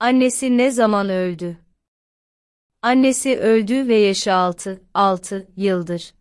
Annesi ne zaman öldü? Annesi öldü ve yaşı 6, 6 yıldır.